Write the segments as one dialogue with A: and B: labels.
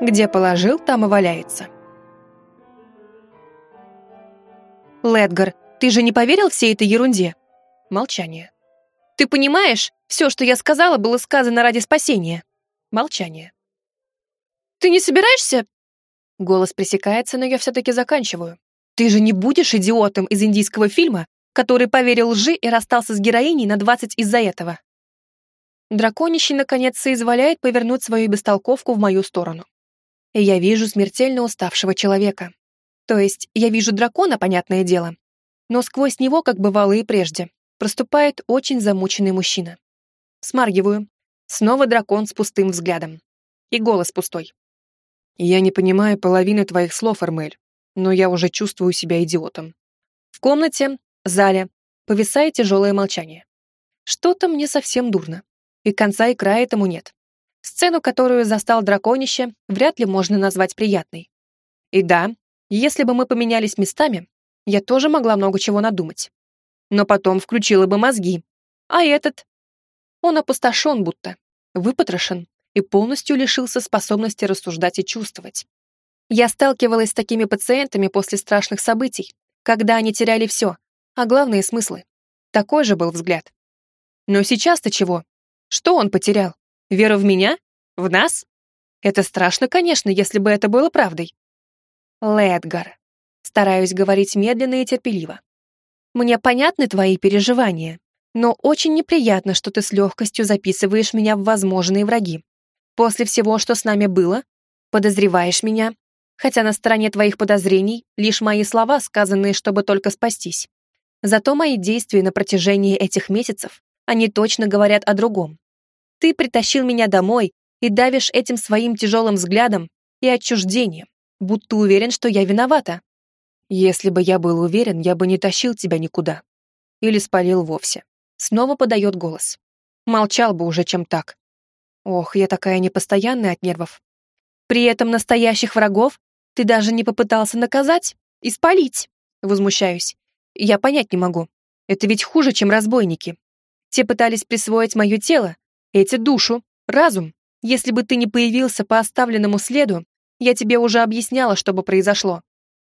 A: Где положил, там и валяется. Ледгар, ты же не поверил всей этой ерунде? Молчание. Ты понимаешь, все, что я сказала, было сказано ради спасения. Молчание. Ты не собираешься? Голос пресекается, но я все-таки заканчиваю. Ты же не будешь идиотом из индийского фильма, который поверил лжи и расстался с героиней на 20 из-за этого. Драконище наконец соизволяет повернуть свою бестолковку в мою сторону. И я вижу смертельно уставшего человека. То есть я вижу дракона, понятное дело, но сквозь него, как бывало и прежде, проступает очень замученный мужчина. Смаргиваю. Снова дракон с пустым взглядом. И голос пустой.
B: «Я не понимаю половины твоих слов, Армель, но я уже чувствую себя идиотом».
A: В комнате, зале, повисает тяжелое молчание. Что-то мне совсем дурно. И конца и края этому нет. Сцену, которую застал драконище, вряд ли можно назвать приятной. И да, если бы мы поменялись местами, я тоже могла много чего надумать. Но потом включила бы мозги. А этот? Он опустошен будто, выпотрошен и полностью лишился способности рассуждать и чувствовать. Я сталкивалась с такими пациентами после страшных событий, когда они теряли все, а главные смыслы. Такой же был взгляд. Но сейчас-то чего? Что он потерял? Веру в меня? В нас? Это страшно, конечно, если бы это было правдой. Ледгар. Стараюсь говорить медленно и терпеливо. Мне понятны твои переживания, но очень неприятно, что ты с легкостью записываешь меня в возможные враги. После всего, что с нами было, подозреваешь меня, хотя на стороне твоих подозрений лишь мои слова, сказанные, чтобы только спастись. Зато мои действия на протяжении этих месяцев, они точно говорят о другом. Ты притащил меня домой и давишь этим своим тяжелым взглядом и отчуждением, будто уверен, что я виновата.
B: Если бы я был уверен, я бы не тащил тебя никуда. Или спалил вовсе.
A: Снова подает голос. Молчал бы уже, чем так. Ох, я такая непостоянная от нервов. При этом настоящих врагов ты даже не попытался наказать и спалить. Возмущаюсь. Я понять не могу. Это ведь хуже, чем разбойники. Те пытались присвоить мое тело, эти душу, разум. Если бы ты не появился по оставленному следу, я тебе уже объясняла, что бы произошло.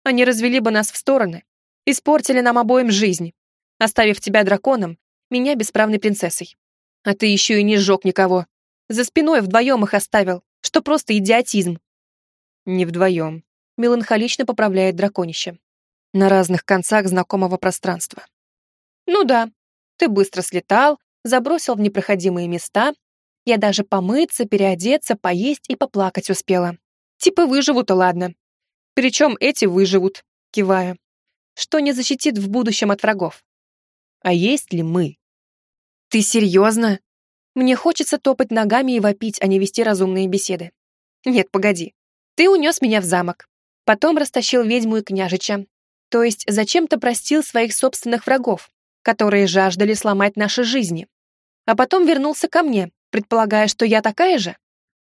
A: Они развели бы нас в стороны, испортили нам обоим жизнь, оставив тебя драконом, меня бесправной принцессой. А ты еще и не сжег никого. За спиной вдвоем их оставил, что просто идиотизм.
B: Не вдвоем.
A: Меланхолично поправляет драконище.
B: На разных концах знакомого пространства.
A: Ну да, ты быстро слетал, забросил в непроходимые места. Я даже помыться, переодеться, поесть и поплакать успела. Типа выживут-то ладно. Причем эти выживут, кивая. Что не защитит в будущем от врагов.
B: А есть ли мы?
A: Ты серьезно? Мне хочется топать ногами и вопить, а не вести разумные беседы. Нет, погоди. Ты унес меня в замок. Потом растащил ведьму и княжича. То есть зачем-то простил своих собственных врагов, которые жаждали сломать наши жизни. А потом вернулся ко мне, предполагая, что я такая же.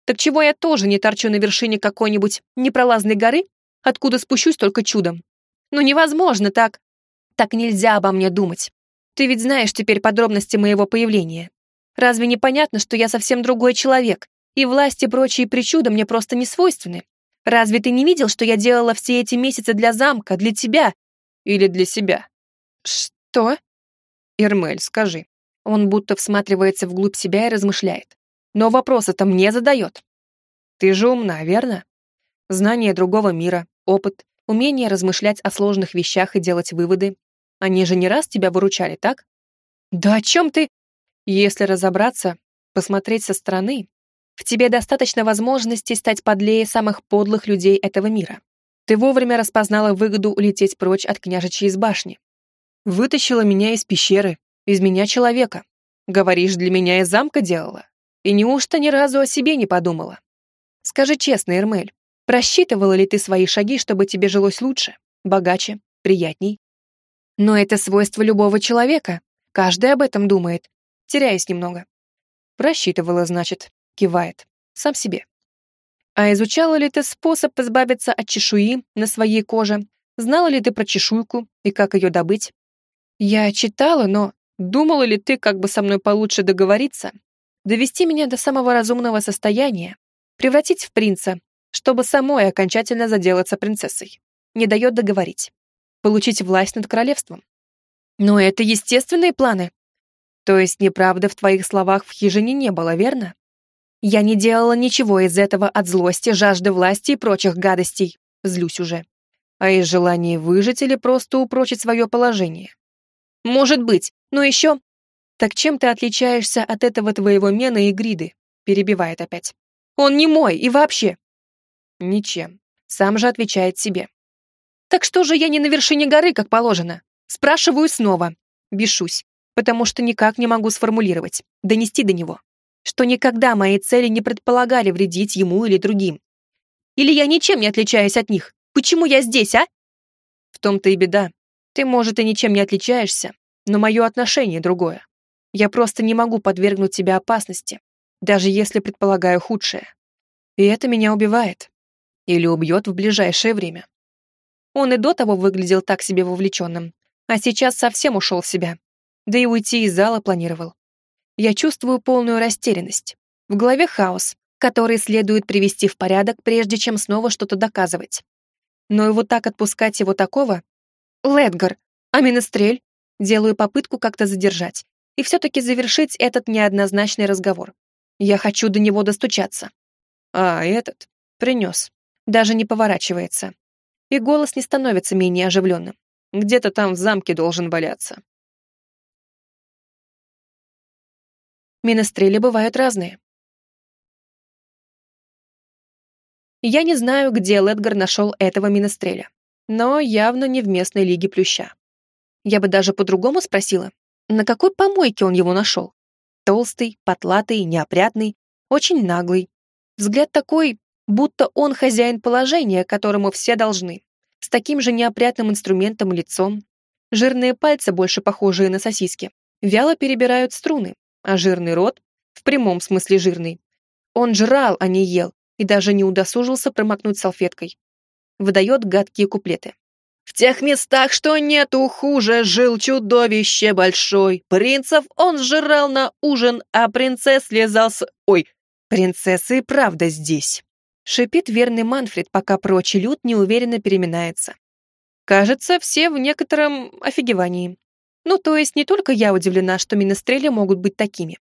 A: Так чего я тоже не торчу на вершине какой-нибудь непролазной горы откуда спущусь только чудом. Ну невозможно так. Так нельзя обо мне думать. Ты ведь знаешь теперь подробности моего появления. Разве не понятно, что я совсем другой человек, и власть и прочие причуды мне просто не свойственны? Разве ты не видел, что я делала все эти месяцы для замка, для тебя?
B: Или для себя?
A: Что?
B: Ирмель, скажи.
A: Он будто всматривается вглубь себя и размышляет. Но вопросы-то мне задает.
B: Ты же умна, верно? Знание другого мира, опыт, умение размышлять о сложных вещах и делать выводы. Они же не раз тебя выручали, так?
A: Да о чем ты?
B: Если разобраться, посмотреть со стороны, в тебе достаточно возможностей стать подлее самых подлых людей этого мира. Ты вовремя распознала выгоду улететь прочь от княжича из башни. Вытащила меня из пещеры, из меня человека. Говоришь, для меня из замка делала? И неужто ни разу о себе не подумала? Скажи честно, Эрмель, Просчитывала ли ты свои шаги, чтобы тебе жилось лучше, богаче, приятней? Но это свойство любого человека. Каждый об этом думает, теряясь немного. Просчитывала, значит, кивает. Сам себе. А изучала ли ты способ избавиться от чешуи на своей коже? Знала ли ты про чешуйку и как ее добыть? Я читала, но думала ли ты, как бы со мной получше договориться? Довести меня до самого разумного состояния? Превратить в принца
A: чтобы самой окончательно заделаться принцессой. Не дает договорить. Получить власть над королевством. Но это естественные планы. То есть неправды в твоих словах в хижине не было, верно? Я не делала ничего из этого от злости, жажды власти и прочих гадостей. Злюсь уже. А из желания выжить или просто упрочить свое положение. Может быть, но еще... Так чем ты отличаешься от этого твоего Мена и Гриды? Перебивает опять. Он не мой и вообще. Ничем. Сам же отвечает себе. Так что же я не на вершине горы, как положено? Спрашиваю снова. Бешусь, потому что никак не могу сформулировать, донести до него, что никогда мои цели не предполагали вредить ему или другим. Или я ничем не отличаюсь от них? Почему я здесь, а? В том-то и беда. Ты, может, и ничем не отличаешься, но мое отношение другое. Я просто не могу подвергнуть тебя опасности, даже если предполагаю худшее. И это меня убивает. Или убьет в ближайшее время. Он и до того выглядел так себе вовлеченным, а сейчас совсем ушел в себя. Да и уйти из зала планировал. Я чувствую полную растерянность. В голове хаос, который следует привести в порядок, прежде чем снова что-то доказывать. Но и вот так отпускать его такого... Ледгар, а Минестрель? Делаю попытку как-то задержать и все-таки завершить этот неоднозначный разговор. Я хочу до него достучаться. А этот принес. Даже не поворачивается. И голос не становится менее оживленным. Где-то там в замке должен валяться. Минестрели бывают разные. Я не знаю, где Ледгар нашел этого Минестреля, но явно не в местной лиге Плюща. Я бы даже по-другому спросила, на какой помойке он его нашел? Толстый, потлатый, неопрятный, очень наглый. Взгляд такой, будто он хозяин положения, которому все должны. С таким же неопрятным инструментом и лицом. Жирные пальцы, больше похожие на сосиски, вяло перебирают струны, а жирный рот, в прямом смысле жирный, он жрал, а не ел, и даже не удосужился промокнуть салфеткой. Выдает гадкие куплеты. В тех местах, что нету хуже, жил чудовище большой. Принцев он сжирал на ужин, а принцесс слезал с... Ой, принцессы и правда здесь. Шипит верный Манфред, пока прочий люд неуверенно переминается. Кажется, все в некотором офигевании. Ну, то есть не только я удивлена, что минестрели могут быть такими.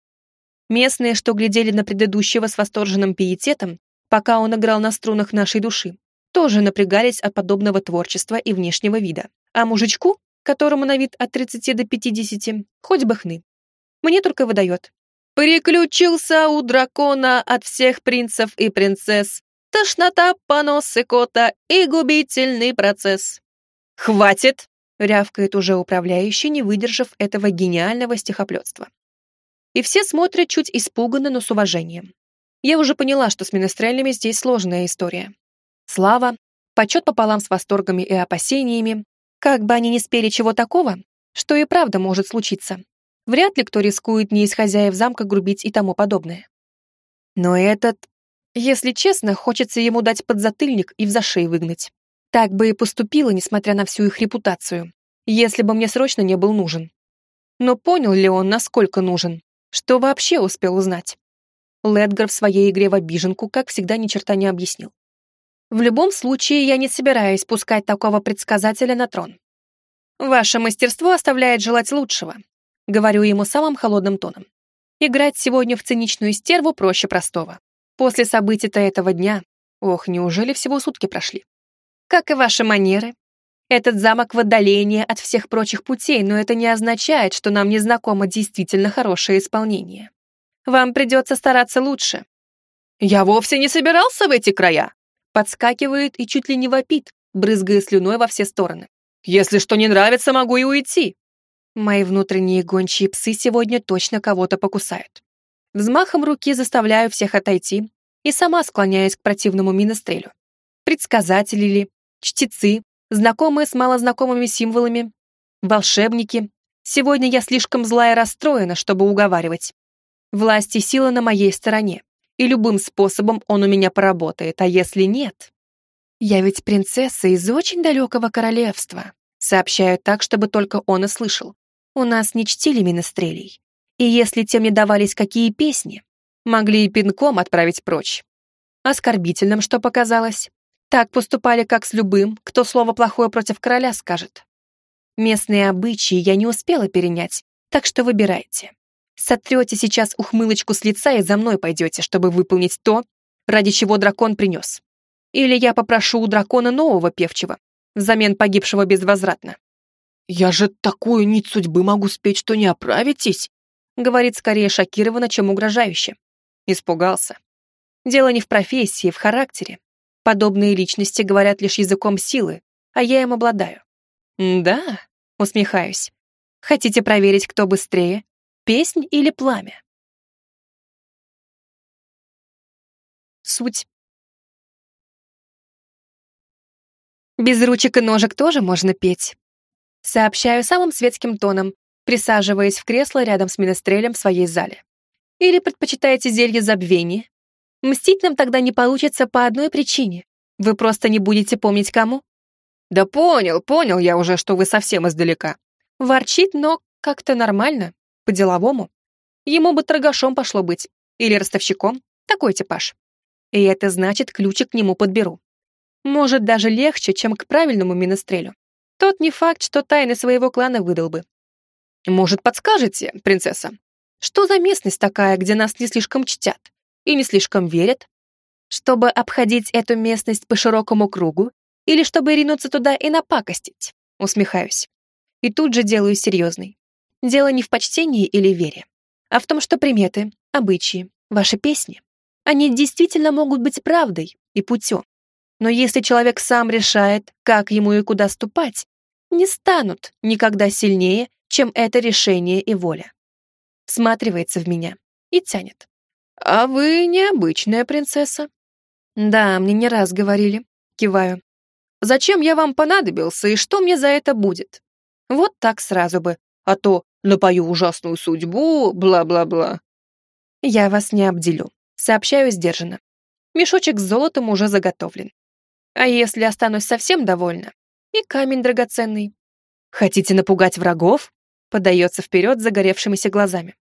A: Местные, что глядели на предыдущего с восторженным пиететом, пока он играл на струнах нашей души, тоже напрягались от подобного творчества и внешнего вида. А мужичку, которому на вид от 30 до 50, хоть бы хны. Мне только выдает. «Переключился у дракона от всех принцев и принцесс. Тошнота, понос, кота и губительный процесс». «Хватит!» — рявкает уже управляющий, не выдержав этого гениального стихоплетства. И все смотрят чуть испуганно, но с уважением. Я уже поняла, что с менестрелями здесь сложная история. Слава, почет пополам с восторгами и опасениями, как бы они ни спели чего такого, что и правда может случиться. Вряд ли кто рискует не из хозяев замка грубить и тому подобное. Но этот, если честно, хочется ему дать подзатыльник и в зашей выгнать. Так бы и поступила, несмотря на всю их репутацию, если бы мне срочно не был нужен. Но понял ли он, насколько нужен? Что вообще успел узнать? Ледгар в своей игре в обиженку, как всегда, ни черта не объяснил. В любом случае, я не собираюсь пускать такого предсказателя на трон. Ваше мастерство оставляет желать лучшего, говорю ему самым холодным тоном. Играть сегодня в циничную стерву проще простого. После событий-то этого дня, ох, неужели всего сутки прошли? Как и ваши манеры. Этот замок в отдалении от всех прочих путей, но это не означает, что нам не знакомо действительно хорошее исполнение. Вам придется стараться лучше. Я вовсе не собирался в эти края, Подскакивает и чуть ли не вопит, брызгая слюной во все стороны. «Если что не нравится, могу и уйти!» Мои внутренние гончие псы сегодня точно кого-то покусают. Взмахом руки заставляю всех отойти и сама склоняюсь к противному минострелю. Предсказатели ли, чтецы, знакомые с малознакомыми символами, волшебники. Сегодня я слишком злая и расстроена, чтобы уговаривать. Власть и сила на моей стороне и любым способом он у меня поработает, а если нет? Я ведь принцесса из очень далекого королевства. Сообщаю так, чтобы только он и слышал. У нас не чтили минестрелей. И если тем не давались какие песни, могли и пинком отправить прочь. Оскорбительным, что показалось. Так поступали как с любым, кто слово плохое против короля скажет. Местные обычаи я не успела перенять, так что выбирайте. Сотрете сейчас ухмылочку с лица и за мной пойдете, чтобы выполнить то, ради чего дракон принес. Или я попрошу у дракона нового певчего, взамен погибшего безвозвратно.
B: «Я же такую нить судьбы могу спеть, что не оправитесь»,
A: говорит скорее шокированно, чем угрожающе. Испугался. Дело не в профессии, в характере. Подобные личности говорят лишь языком силы, а я им обладаю. «Да», — усмехаюсь. «Хотите проверить, кто быстрее, песнь или пламя?» Суть. Без ручек и ножек тоже можно петь. Сообщаю самым светским тоном, присаживаясь в кресло рядом с Минестрелем в своей зале. Или предпочитаете зелье забвения? Мстить нам тогда не получится по одной причине. Вы просто не будете помнить кому.
B: Да понял, понял я уже, что вы совсем издалека.
A: Ворчит, но как-то нормально, по-деловому. Ему бы торгашом пошло быть. Или ростовщиком. Такой типаж. И это значит, ключик к нему подберу. Может, даже легче, чем к правильному минестрелю. Тот не факт, что тайны своего клана выдал бы.
B: Может, подскажете, принцесса,
A: что за местность такая, где нас не слишком чтят и не слишком верят? Чтобы обходить эту местность по широкому кругу, или чтобы ринуться туда и напакостить? Усмехаюсь. И тут же делаю серьезный. Дело не в почтении или вере, а в том, что приметы, обычаи, ваши песни, они действительно могут быть правдой и путем. Но если человек сам решает, как ему и куда ступать, не станут никогда сильнее, чем это решение и воля. Всматривается в меня и тянет.
B: «А вы необычная принцесса».
A: «Да, мне не раз говорили». Киваю.
B: Зачем я вам понадобился и что мне за это будет? Вот так сразу бы, а то напою ужасную судьбу, бла-бла-бла.
A: Я вас не обделю, сообщаю сдержанно. Мешочек с золотом уже заготовлен. А если останусь совсем довольна? И камень драгоценный. Хотите напугать врагов? Подается вперед загоревшимися глазами.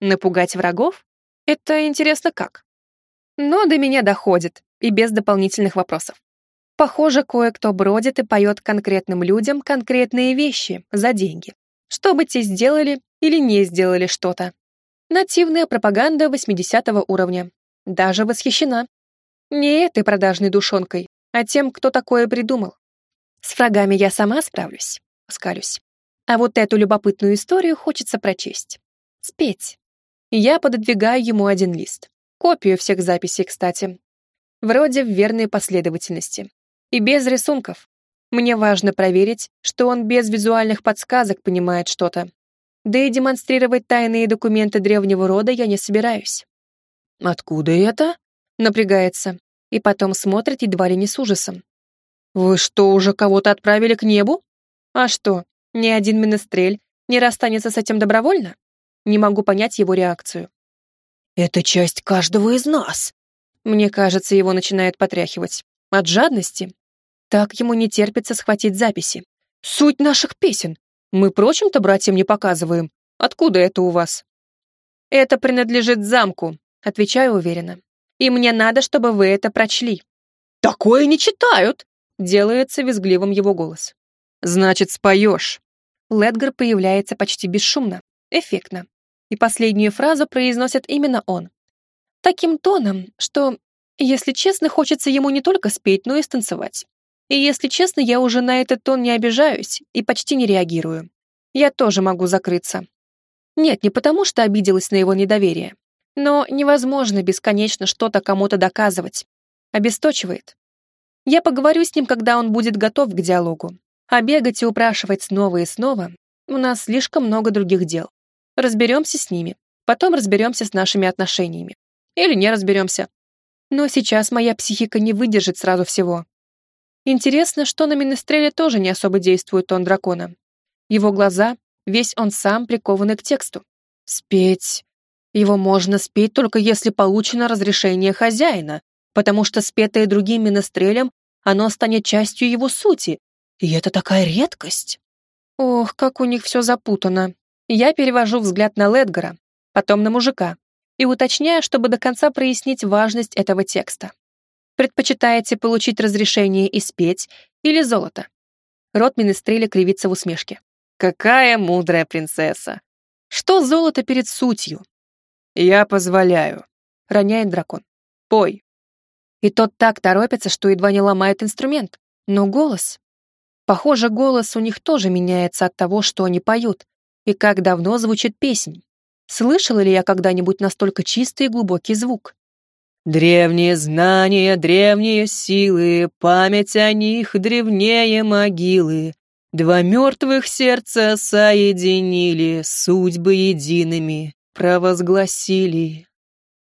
A: Напугать врагов? Это интересно как? Но до меня доходит, и без дополнительных вопросов. Похоже, кое-кто бродит и поет конкретным людям конкретные вещи за деньги, чтобы те сделали или не сделали что-то. Нативная пропаганда 80 уровня. Даже восхищена. Не этой продажной душонкой, а тем, кто такое придумал. С врагами я сама справлюсь, скалюсь. А вот эту любопытную историю хочется прочесть. Спеть. Я пододвигаю ему один лист. Копию всех записей, кстати. Вроде в верной последовательности. И без рисунков. Мне важно проверить, что он без визуальных подсказок понимает что-то. Да и демонстрировать тайные документы древнего рода я не собираюсь.
B: «Откуда это?» — напрягается.
A: И потом смотрит едва ли не с ужасом.
B: «Вы что, уже кого-то отправили к небу?»
A: «А что, ни один менестрель не расстанется с этим добровольно?» Не могу понять его реакцию.
B: «Это часть каждого из нас!»
A: Мне кажется, его начинает потряхивать. От жадности так ему не терпится схватить записи. Суть наших песен. Мы прочим-то братьям не показываем. Откуда это у вас? Это принадлежит замку, отвечаю уверенно. И мне надо, чтобы вы это прочли.
B: Такое не читают,
A: делается визгливым его голос.
B: Значит, споешь.
A: Ледгар появляется почти бесшумно, эффектно. И последнюю фразу произносит именно он. Таким тоном, что, если честно, хочется ему не только спеть, но и станцевать. И если честно, я уже на этот тон не обижаюсь и почти не реагирую. Я тоже могу закрыться. Нет, не потому что обиделась на его недоверие. Но невозможно бесконечно что-то кому-то доказывать. Обесточивает. Я поговорю с ним, когда он будет готов к диалогу. А бегать и упрашивать снова и снова у нас слишком много других дел. Разберемся с ними. Потом разберемся с нашими отношениями. Или не разберемся. Но сейчас моя психика не выдержит сразу всего. Интересно, что на Минестреле тоже не особо действует тон дракона. Его глаза, весь он сам прикованы к тексту. Спеть. Его можно спеть только если получено разрешение хозяина, потому что спетое другим Минестрелем, оно станет частью его сути. И это такая редкость. Ох, как у них все запутано. Я перевожу взгляд на Ледгара, потом на мужика, и уточняю, чтобы до конца прояснить важность этого текста. Предпочитаете получить разрешение и спеть или золото? Рот Министреля кривится в усмешке. Какая мудрая принцесса! Что золото перед сутью? Я позволяю, роняет дракон. Пой. И тот так торопится, что едва не ломает инструмент. Но голос... Похоже, голос у них тоже меняется от того, что они поют, и как давно звучит песнь. Слышала ли я когда-нибудь настолько чистый и глубокий звук? Древние знания, древние силы, память о них древнее могилы. Два мертвых сердца соединили, судьбы едиными провозгласили.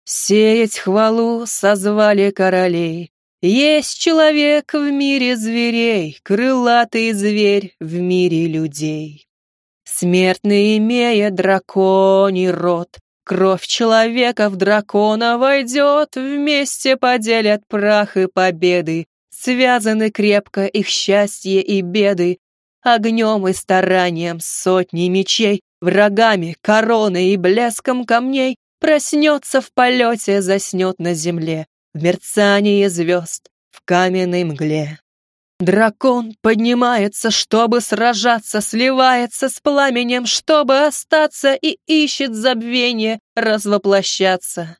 A: Сеять хвалу созвали королей. Есть человек в мире зверей, крылатый зверь в мире людей. Смертный, имея драконий род, Кровь человека в дракона войдет, Вместе поделят прах и победы, Связаны крепко их счастье и беды, Огнем и старанием сотни мечей, Врагами, короной и блеском камней Проснется в полете, заснет на земле, В мерцании звезд, в каменной мгле. Дракон поднимается, чтобы сражаться, сливается с пламенем, чтобы остаться и ищет забвение, развоплощаться.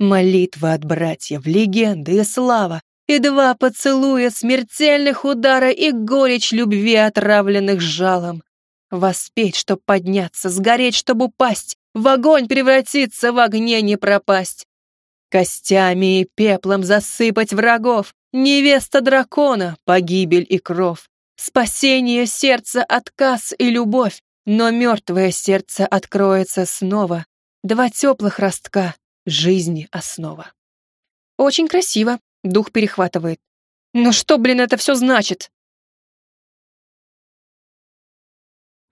A: Молитва от братьев, легенды и слава, и два поцелуя смертельных удара и горечь любви, отравленных жалом. Воспеть, чтоб подняться, сгореть, чтоб упасть, в огонь превратиться, в огне не пропасть. Костями и пеплом засыпать врагов, Невеста дракона, погибель и кров. Спасение сердца, отказ и любовь. Но мертвое сердце откроется снова. Два теплых ростка, жизни основа. Очень красиво, дух перехватывает. Но что, блин, это все значит?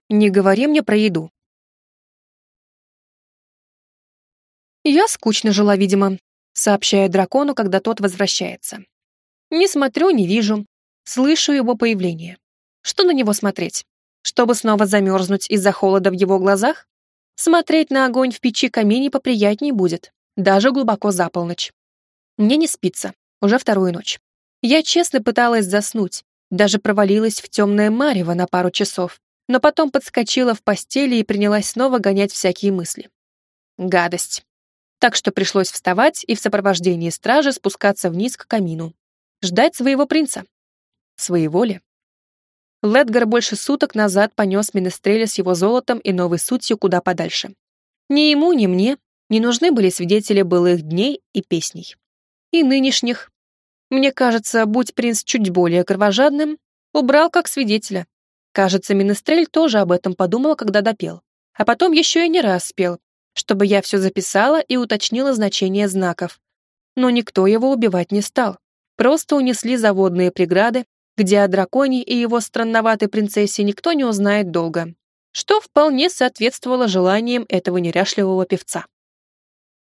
A: Не говори мне про еду. Я скучно жила, видимо, сообщаю дракону, когда тот возвращается. Не смотрю, не вижу. Слышу его появление. Что на него смотреть? Чтобы снова замерзнуть из-за холода в его глазах? Смотреть на огонь в печи камине поприятнее будет, даже глубоко за полночь. Мне не спится, уже вторую ночь. Я честно пыталась заснуть, даже провалилась в темное марево на пару часов, но потом подскочила в постели и принялась снова гонять всякие мысли. Гадость. Так что пришлось вставать и в сопровождении стражи спускаться вниз к камину. Ждать своего принца. Своего ли? Ледгар больше суток назад понес Менестреля с его золотом и новой сутью куда подальше. Ни ему, ни мне не нужны были свидетели былых дней и песней. И нынешних. Мне кажется, будь принц чуть более кровожадным, убрал как свидетеля. Кажется, Менестрель тоже об этом подумал, когда допел. А потом еще и не раз спел, чтобы я все записала и уточнила значение знаков. Но никто его убивать не стал просто унесли заводные преграды, где о драконе и его странноватой принцессе никто не узнает долго, что вполне соответствовало желаниям этого неряшливого певца.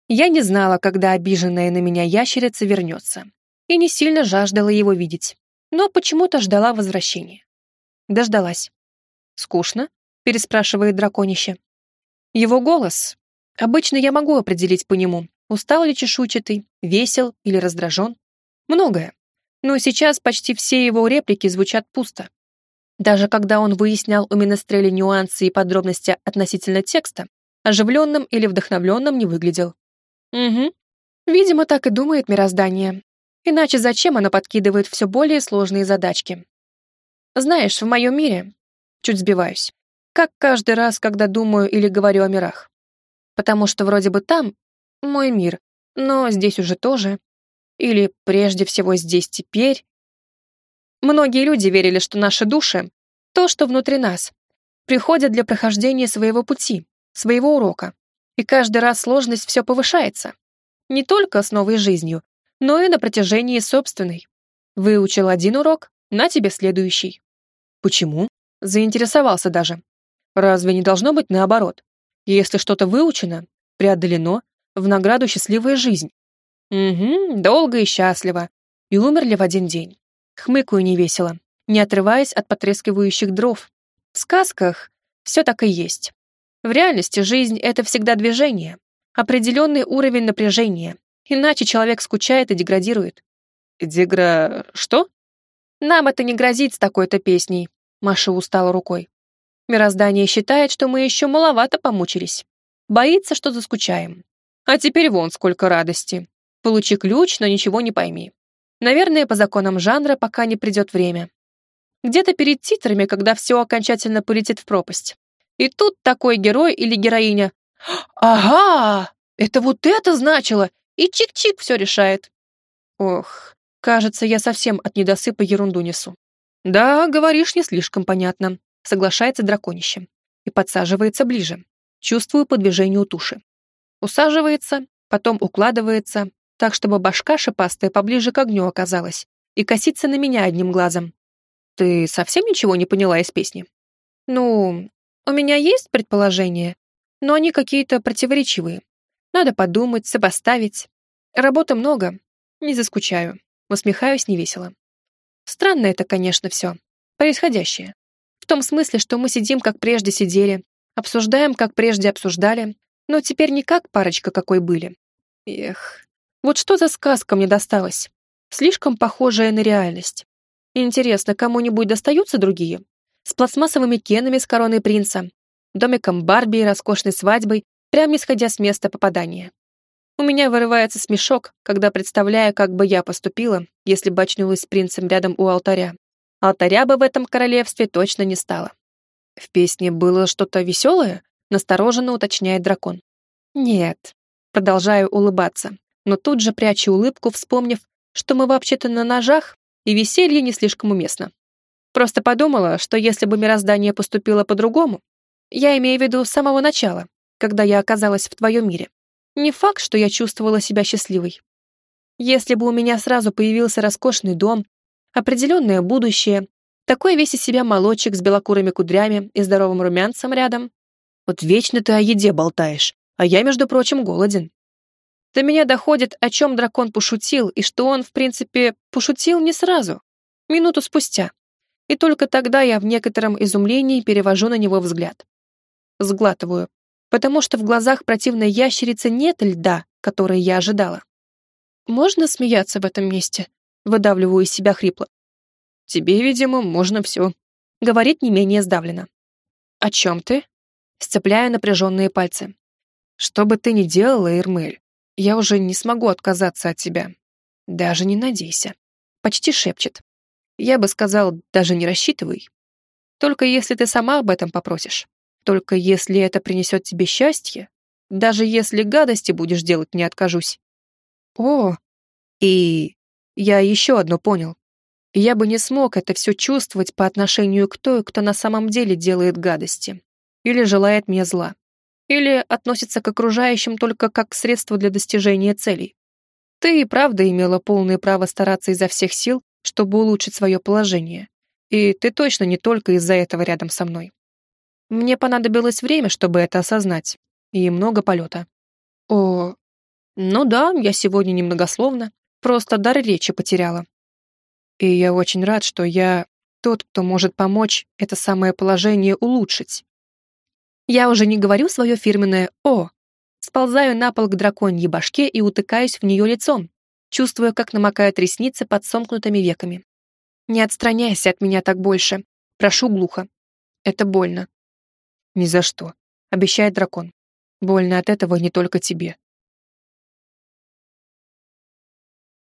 A: Я не знала, когда обиженная на меня ящерица вернется, и не сильно жаждала его видеть, но почему-то ждала возвращения. Дождалась. «Скучно?» — переспрашивает драконище. Его голос. Обычно я могу определить по нему, устал ли чешуйчатый, весел или раздражен. Многое. Но сейчас почти все его реплики звучат пусто. Даже когда он выяснял у Менестрели нюансы и подробности относительно текста, оживленным или вдохновленным не выглядел. Угу. Видимо, так и думает мироздание. Иначе зачем оно подкидывает все более сложные задачки? Знаешь, в моем мире... Чуть сбиваюсь. Как каждый раз, когда думаю или говорю о мирах. Потому что вроде бы там мой мир, но здесь уже тоже. Или прежде всего здесь теперь. Многие люди верили, что наши души, то, что внутри нас, приходят для прохождения своего пути, своего урока. И каждый раз сложность все повышается. Не только с новой жизнью, но и на протяжении собственной. Выучил один урок, на тебе следующий. Почему? Заинтересовался даже. Разве не должно быть наоборот? Если что-то выучено, преодолено, в награду счастливая жизнь. Угу, долго и счастливо. И умерли в один день. Хмыкаю невесело, не отрываясь от потрескивающих дров. В сказках все так и есть. В реальности жизнь — это всегда движение, определенный уровень напряжения, иначе человек скучает и деградирует.
B: Дигра... что?
A: Нам это не грозит с такой-то песней, Маша устала рукой. Мироздание считает, что мы еще маловато помучились. Боится, что заскучаем. А теперь вон сколько радости. Получи ключ, но ничего не пойми. Наверное, по законам жанра, пока не придет время. Где-то перед титрами, когда все окончательно полетит в пропасть. И тут такой герой или героиня. Ага, это вот это значило. И чик-чик все решает. Ох, кажется, я совсем от недосыпа ерунду несу. Да, говоришь, не слишком понятно. Соглашается драконище. И подсаживается ближе. Чувствую по движению туши. Усаживается, потом укладывается, так, чтобы башка шипастая поближе к огню оказалась, и косится на меня одним глазом. Ты совсем ничего не поняла из песни? Ну, у меня есть предположения, но они какие-то противоречивые. Надо подумать, сопоставить. Работы много, не заскучаю. Усмехаюсь невесело. Странно это, конечно, все. Происходящее. В том смысле, что мы сидим, как прежде сидели, обсуждаем, как прежде обсуждали, но теперь не как парочка какой были. Эх, вот что за сказка мне досталась? Слишком похожая на реальность. Интересно, кому-нибудь достаются другие? С пластмассовыми кенами с короной принца, домиком Барби и роскошной свадьбой, прямо исходя с места попадания. У меня вырывается смешок, когда представляю, как бы я поступила, если бы очнулась с принцем рядом у алтаря. Алтаря бы в этом королевстве точно не стало. В песне было что-то веселое? Настороженно уточняет дракон. Нет. Продолжаю улыбаться, но тут же прячу улыбку, вспомнив, что мы вообще-то на ножах, и веселье не слишком уместно. Просто подумала, что если бы мироздание поступило по-другому, я имею в виду с самого начала, когда я оказалась в твоем мире, не факт, что я чувствовала себя счастливой. Если бы у меня сразу появился роскошный дом, определенное будущее, такой весь из себя молочек с белокурыми кудрями и здоровым румянцем рядом. Вот вечно ты о еде болтаешь, а я, между прочим, голоден. До меня доходит, о чем дракон пошутил, и что он, в принципе, пошутил не сразу, минуту спустя. И только тогда я в некотором изумлении перевожу на него взгляд. Сглатываю, потому что в глазах противной ящерицы нет льда, который я ожидала. «Можно смеяться в этом месте?» Выдавливаю из себя хрипло. «Тебе, видимо, можно все», — говорит не менее сдавленно. «О чем ты?» Сцепляю напряженные пальцы. «Что бы ты ни делала, Ирмель, я уже не смогу отказаться от тебя. Даже не надейся. Почти шепчет. Я бы сказал, даже не рассчитывай. Только если ты сама об этом попросишь. Только если это принесет тебе счастье. Даже если гадости будешь делать, не откажусь. О, и я еще одно понял. Я бы не смог это все чувствовать по отношению к той, кто на самом деле делает гадости. Или желает мне зла или относится к окружающим только как к средству для достижения целей. Ты и правда имела полное право стараться изо всех сил, чтобы улучшить свое положение. И ты точно не только из-за этого рядом со мной. Мне понадобилось время, чтобы это осознать, и много полета. О, ну да, я сегодня немногословно, просто дар речи потеряла. И я очень рад, что я тот, кто может помочь это самое положение улучшить. Я уже не говорю свое фирменное «О». Сползаю на пол к драконьей башке и утыкаюсь в нее лицом, чувствуя, как намокают ресницы под сомкнутыми веками. «Не отстраняйся от меня так больше. Прошу глухо. Это больно». «Ни за что», — обещает дракон. «Больно от этого не только тебе.